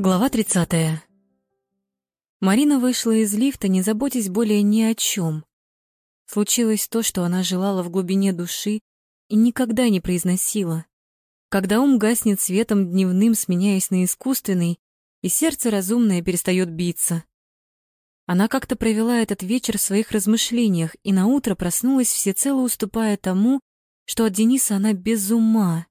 Глава 30. Марина вышла из лифта, не заботясь более ни о чем. Случилось то, что она желала в глубине души и никогда не произносила. Когда ум гаснет светом дневным, сменяясь на искусственный, и сердце разумное перестает биться. Она как-то провела этот вечер в своих размышлениях и наутро проснулась всецело уступая тому, что от Дениса она без ума.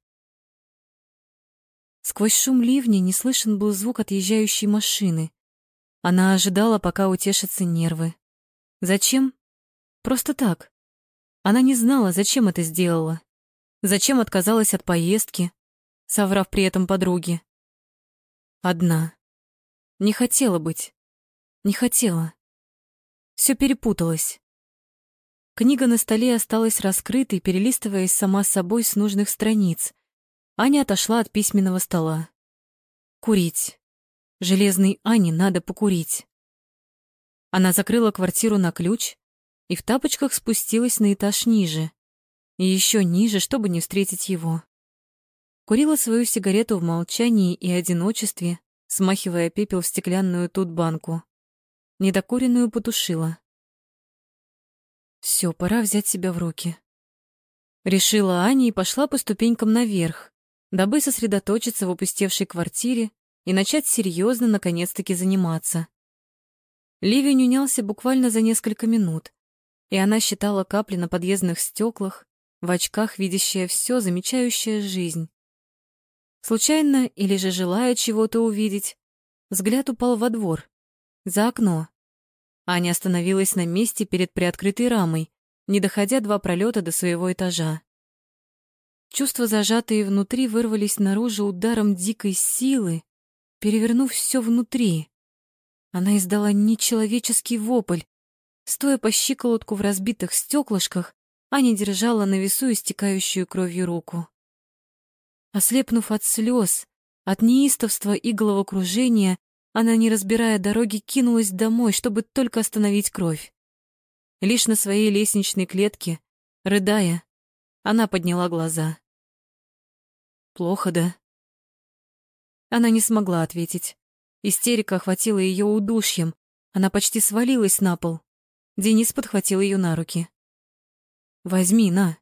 Сквозь шум ливня не слышен был звук отъезжающей машины. Она ожидала, пока утешатся нервы. Зачем? Просто так. Она не знала, зачем это сделала. Зачем отказалась от поездки, соврав при этом подруге. Одна. Не хотела быть. Не хотела. Все перепуталось. Книга на столе осталась раскрытой, перелистываясь сама собой с нужных страниц. Аня отошла от письменного стола. Курить. Железной Ане надо покурить. Она закрыла квартиру на ключ и в тапочках спустилась на этаж ниже. И еще ниже, чтобы не встретить его. Курила свою сигарету в молчании и одиночестве, смахивая пепел в стеклянную тут банку. Недокуренную потушила. Все, пора взять себя в руки. Решила Аня и пошла по ступенькам наверх, дабы сосредоточиться в опустевшей квартире и начать серьезно наконец-таки заниматься. Ливень унялся буквально за несколько минут, и она считала капли на подъездных стеклах, в очках видящая все, замечающая жизнь. Случайно или же желая чего-то увидеть, взгляд упал во двор, за окно. Аня остановилась на месте перед приоткрытой рамой, не доходя два пролета до своего этажа. Чувства, зажатые внутри, вырвались наружу ударом дикой силы, перевернув все внутри. Она издала нечеловеческий вопль. Стоя по щиколотку в разбитых стеклышках, Аня держала на весу истекающую кровью руку. Ослепнув от слез, от неистовства и головокружения, она, не разбирая дороги, кинулась домой, чтобы только остановить кровь. Лишь на своей лестничной клетке, рыдая, она подняла глаза. «Плохо, да?» Она не смогла ответить. Истерика охватила ее удушьем. Она почти свалилась на пол. Денис подхватил ее на руки. «Возьми, на».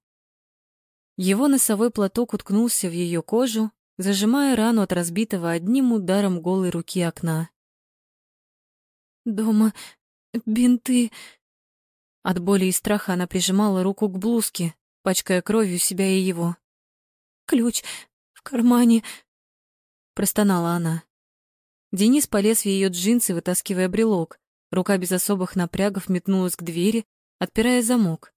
Его носовой платок уткнулся в ее кожу, зажимая рану от разбитого одним ударом голой руки окна. «Дома бинты...» От боли и страха она прижимала руку к блузке, пачкая кровью себя и его. «Ключ в кармане», — простонала она. Денис полез в ее джинсы, вытаскивая брелок. Рука без особых напрягов метнулась к двери, отпирая замок.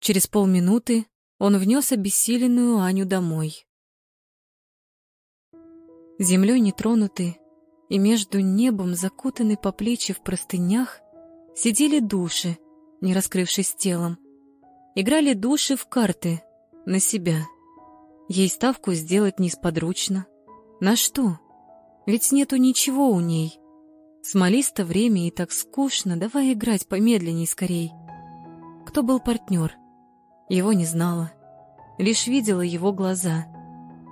Через полминуты он внес обессиленную Аню домой. Землей нетронутый и между небом, закутанный по плечи в простынях, сидели души, не раскрывшись телом, Играли души в карты, на себя. Ей ставку сделать несподручно. На что? Ведь нету ничего у ней. Смолисто время и так скучно, давай играть помедленней скорей. Кто был партнер? Его не знала. Лишь видела его глаза.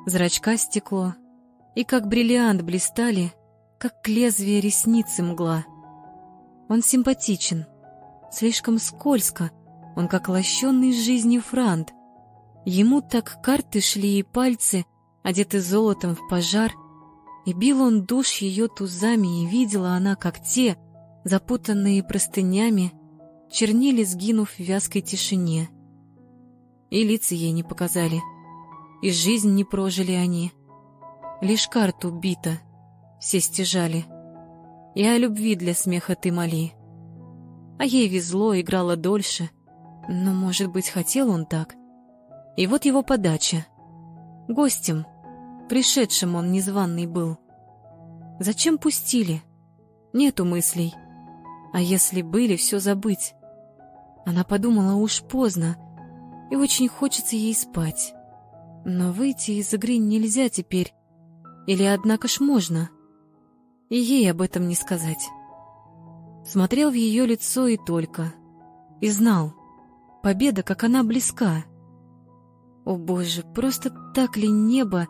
Зрачка стекло. И как бриллиант блистали, как лезвие ресницы мгла. Он симпатичен. Слишком скользко, он как лощенный жизнью франт. Ему так карты шли и пальцы, одеты золотом в пожар, и бил он душ ее тузами, и видела она, как те, запутанные простынями, чернили, сгинув в вязкой тишине. И лица ей не показали, и жизнь не прожили они. Лишь карту бита, все стяжали. И о любви для смеха ты моли. А ей везло, играла дольше — но, может быть, хотел он так. И вот его подача. Гостем, пришедшим он незваный был. Зачем пустили? Нету мыслей. А если были, все забыть. Она подумала, уж поздно, и очень хочется ей спать. Но выйти из игры нельзя теперь. Или, однако ж, можно. И ей об этом не сказать. Смотрел в ее лицо и только. И знал, Победа, как она близка. О боже, просто так ли небо?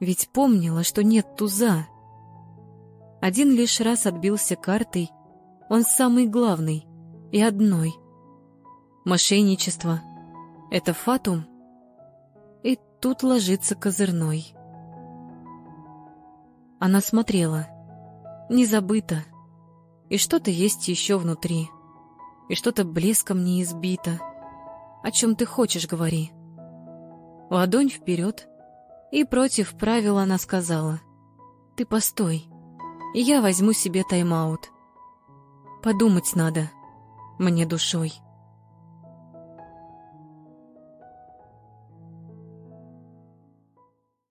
Ведь помнила, что нет туза. Один лишь раз отбился картой, он самый главный и одной. Мошенничество — это фатум, и тут ложится козырной. Она смотрела. Не забыто. И что-то есть еще внутри. И что-то блеском не избито. О чем ты хочешь, говори. Ладонь вперед. И против правила она сказала. Ты постой. И я возьму себе тайм-аут. Подумать надо. Мне душой.